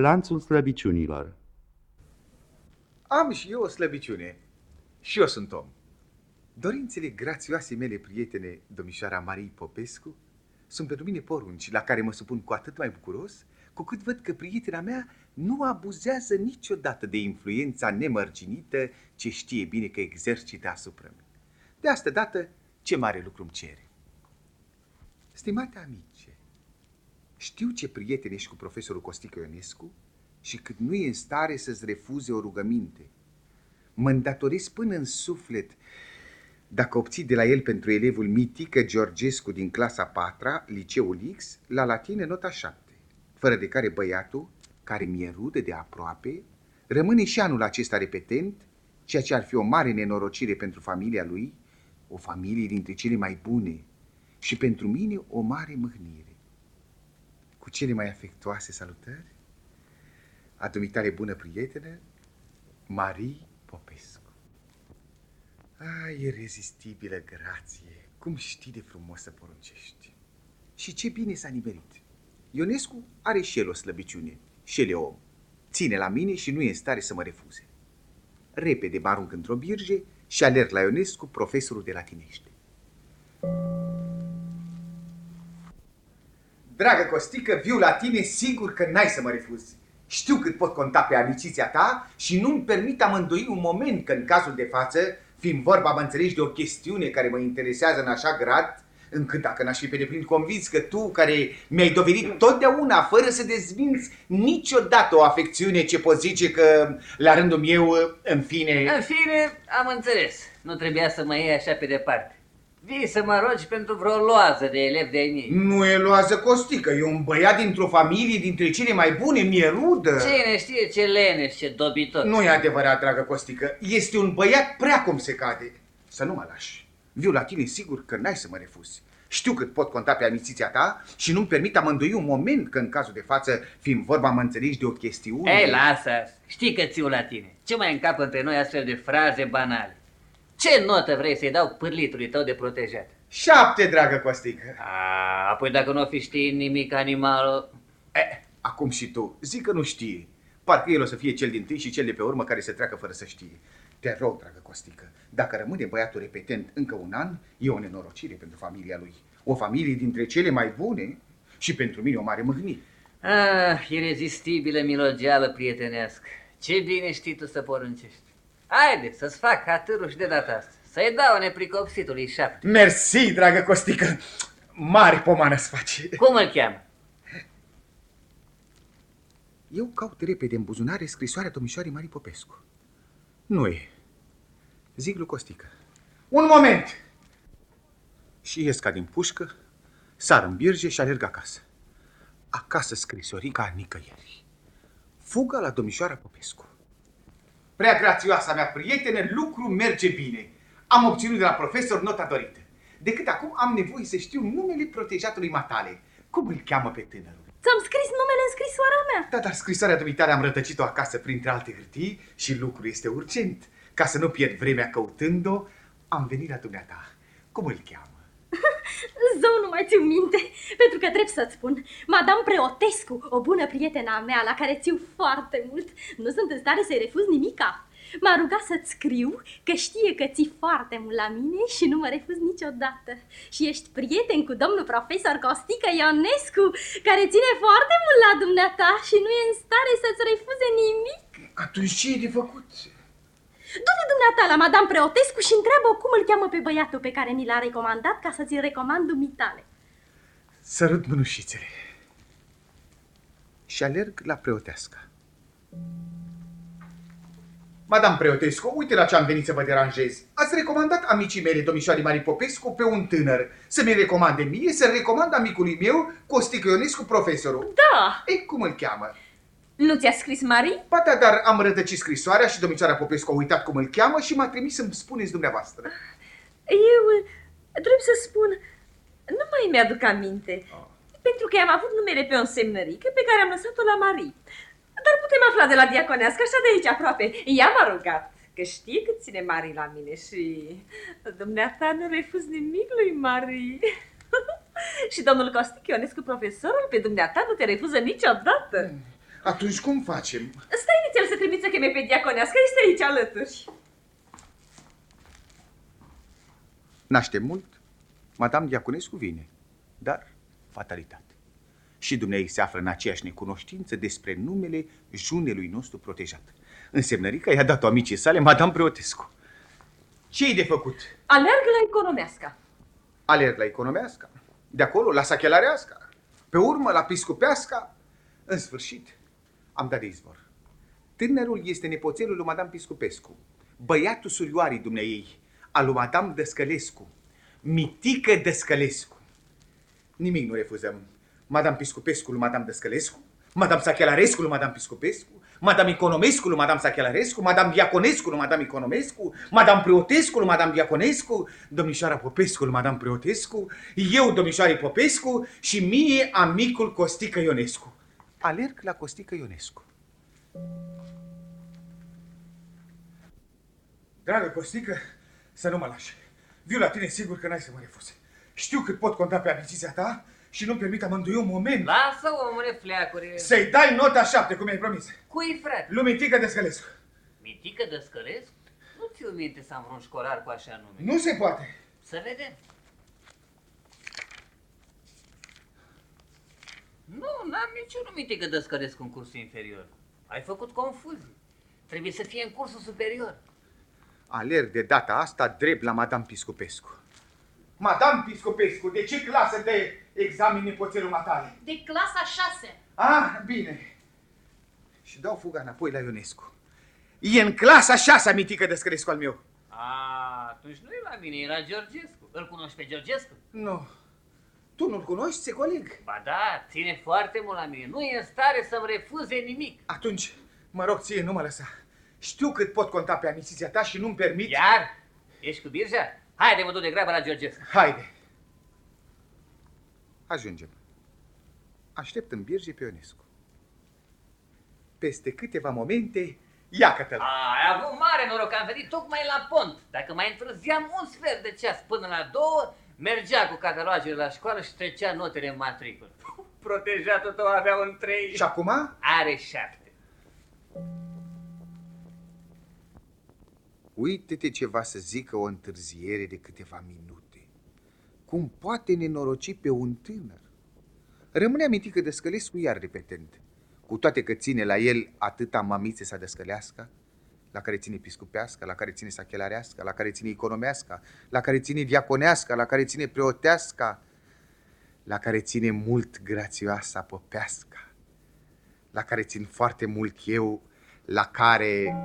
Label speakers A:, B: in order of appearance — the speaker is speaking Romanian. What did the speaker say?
A: Lanțul slăbiciunilor
B: Am și eu o slăbiciune. Și eu sunt om. Dorințele grațioase mele prietene, domnișoara Marie Popescu, sunt pentru mine porunci la care mă supun cu atât mai bucuros, cu cât văd că prietena mea nu abuzează niciodată de influența nemărginită ce știe bine că exercită asupra mea. De asta dată, ce mare lucru îmi cere. Stimate amice, știu ce prieten ești cu profesorul Costică Ionescu și cât nu e în stare să-ți refuze o rugăminte. Mă îndatoresc până în suflet dacă obții de la el pentru elevul mitică Georgescu din clasa 4 liceul X, la latine nota 7, fără de care băiatul, care mi-e rude de aproape, rămâne și anul acesta repetent, ceea ce ar fi o mare nenorocire pentru familia lui, o familie dintre cele mai bune și pentru mine o mare mâhnire. Cu cele mai afectuoase salutări, a dumitare bună prietenă, Marie Popescu. Ai, irezistibilă grație, cum știi de frumos să poruncești. Și ce bine s-a nimerit. Ionescu are și el o slăbiciune, și el e om. Ține la mine și nu e în stare să mă refuze. Repede mă arunc într-o birge și alerg la Ionescu, profesorul de latinește. Dragă Costică, viu la tine sigur că n-ai să mă refuzi. Știu cât pot conta pe amiciția ta și nu-mi permit amândoi un moment că în cazul de față, fiind vorba, mă înțelegi, de o chestiune care mă interesează în așa grad, încât dacă n-aș fi pe deplin convins că tu, care mi-ai dovedit totdeauna, fără să dezvinți niciodată o afecțiune ce poți zice că, la rândul meu, în fine...
C: În fine, am înțeles. Nu trebuia să mă iei așa pe departe. Vii să mă rogi pentru vreo loază de elev de-ai mei.
B: Nu e loază costică, e un băiat dintr-o familie dintre cele mai bune, mi-e rudă.
C: Cine știe ce leneș, ce dobitor.
B: Nu e adevărat, dragă Costică, este un băiat prea cum se cade. Să nu mă lași. Viu la tine sigur că n-ai să mă refuzi. Știu cât pot conta pe amiciția ta și nu-mi permit amândoi un moment că în cazul de față, fiind vorba, mă înțelegi de o chestiune...
C: Ei, lasă Știi că țiu la tine. Ce mai încap între noi astfel de fraze banale? Ce notă vrei să-i dau pârlitului tău de protejat?
B: Șapte, dragă Costică.
C: A, apoi dacă nu o fi știi nimic animal...
B: Eh, acum și tu, zic că nu știi. Parcă el o să fie cel din tâi și cel de pe urmă care să treacă fără să știe. Te rog, dragă Costică, dacă rămâne băiatul repetent încă un an, e o nenorocire pentru familia lui. O familie dintre cele mai bune și pentru mine o mare mâhnire.
C: Ah, irezistibilă milogeală prietenească. Ce bine știi tu să poruncești. Haide, să-ți fac hatârul și de data asta. Să-i dau nepricopsitului șapte.
B: Mersi, dragă Costică! Mare pomană-ți face!
C: Cum îl cheamă?
B: Eu caut repede în buzunare scrisoarea domnișoarei Marii Popescu. Nu e. Zic lui Costică. Un moment! Și ies ca din pușcă, sar în birge și alerg acasă. Acasă scrisorica nicăieri. Fuga la domnișoara Popescu. Prea grațioasa mea prietenă, lucru merge bine. Am obținut de la profesor nota dorită. Decât acum am nevoie să știu numele protejatului matale. Cum îl cheamă pe tânărul?
D: Ți-am scris numele în scrisoarea mea.
B: Da, dar scrisoarea dumitare am rătăcit-o acasă printre alte hârtii și lucrul este urgent. Ca să nu pierd vremea căutând-o, am venit la dumneata. Cum îl cheamă?
D: Zău, nu mai țiu minte, pentru că trebuie să-ți spun. Madame Preotescu, o bună prietena mea la care țiu foarte mult, nu sunt în stare să-i refuz nimica. M-a rugat să-ți scriu că știe că ții foarte mult la mine și nu mă refuz niciodată. Și ești prieten cu domnul profesor Costică Ionescu, care ține foarte mult la dumneata și nu e în stare să-ți refuze nimic.
B: Atunci ce e de făcut?
D: Du-te dumneata la Madame Preotescu și întreabă cum îl cheamă pe băiatul pe care mi l-a recomandat ca să ți-l recomand dumitale.
B: Sărut mânușițele. Și alerg la preotească. Madame Preotescu, uite la ce am venit să vă deranjez. Ați recomandat amicii mele, domnișoare Marie Popescu, pe un tânăr. Să mi recomande mie, să recomand amicului meu, Costică Ionescu, profesorul.
E: Da!
B: Ei, cum îl cheamă?
E: Nu ți-a scris Marie?
B: Ba da, dar am rătăcit scrisoarea și domnișoara Popescu a uitat cum îl cheamă și m-a trimis să-mi spuneți dumneavoastră.
E: Eu trebuie să spun, nu mai mi-aduc aminte. Pentru că am avut numele pe o însemnărică pe care am lăsat-o la Marie. Dar putem afla de la diaconească, așa de aici aproape. Ea m-a rugat, că știe cât ține Marie la mine și dumneata nu refuz nimic lui Marie. și domnul Costichi Ionescu, profesorul, pe dumneata nu te refuză niciodată.
B: Atunci cum facem?
E: Stai nițel să trimiți să cheme pe diaconească, este aici alături.
B: Naște mult, Madame Diaconescu vine, dar fatalitate. Și dumnei se află în aceeași necunoștință despre numele junelui nostru protejat. Însemnărica i-a dat-o amicii sale, Madame Preotescu. Ce-i de făcut?
E: Aleargă la economească.
B: Alerg la economească, de acolo la sachelarească, pe urmă la piscupească. În sfârșit, am dat de izvor. Tânărul este nepoțelul lui Madame Piscupescu, băiatul surioarii dumneei, al lui Madame Dăscălescu, mitică Dăscălescu. Nimic nu refuzăm. Madame Piscupescu lui Madame Dăscălescu, Madame Sachelarescu lui Madame Piscupescu, Madame Economescu lui Madame Sachelarescu, Madame Diaconescu lui Madame Economescu, Madame Preotescu lui Madame Diaconescu, domnișoara Popescu lui Madame Preotescu, eu domnișoarei Popescu și mie amicul Costică Ionescu. Alerg la Costică Ionescu. Dragă Costică, să nu mă lași. Viu la tine sigur că n-ai să mă refuzi. Știu cât pot conta pe amiciția ta și nu-mi permit amândoi un moment
C: Lasă, omule, fleacuri.
B: să-i dai nota șapte, cum mi-ai promis.
C: Cui, frate?
B: Lumitică de Scălescu.
C: Mitică de scălesc? Nu ți-o minte să am vreun școlar cu așa nume.
B: Nu se poate.
C: Să vedem. Nu, n-am niciun mitică de scălesc în cursul inferior. Ai făcut confuzii. Trebuie să fie în cursul superior.
B: Alerg de data asta drept la Madame Piscopescu. Madame Piscopescu, de ce clasă de examen nepoțelul matale?
D: De clasa 6.
B: Ah, bine. Și dau fuga înapoi la Ionescu. E în clasa șasea mitică de Scălescu al meu.
C: A, atunci nu e la mine, era Georgescu. Îl cunoști pe Georgescu?
B: Nu. Tu nu-l cunoști, se coleg?
C: Ba da, ține foarte mult la mine. Nu e în stare să-mi refuze nimic.
B: Atunci, mă rog ție, nu mă lăsa. Știu cât pot conta pe amiciția ta și nu-mi permit...
C: Iar? Ești cu birja? Haide, mă duc de grabă la Georgescu.
B: Haide. Ajungem. Aștept în birge pe Ionescu. Peste câteva momente, iacă-te-l.
C: A, ai avut mare noroc, am venit tocmai la pont. Dacă mai întârziam un sfert de ceas până la două, mergea cu catalogele la școală și trecea notele în matricul. Protejatul tău avea un trei.
B: Și acum?
C: Are șapte.
B: Uite-te ceva să zică o întârziere de câteva minute. Cum poate nenoroci pe un tânăr? Rămâne amintică de Scălescu iar repetent, cu toate că ține la el atâta mamițe să descălească, la care ține piscupească, la care ține sachelarească, la care ține economească, la care ține diaconească, la care ține preotească, la care ține mult grațioasa popească, la care țin foarte mult eu, la care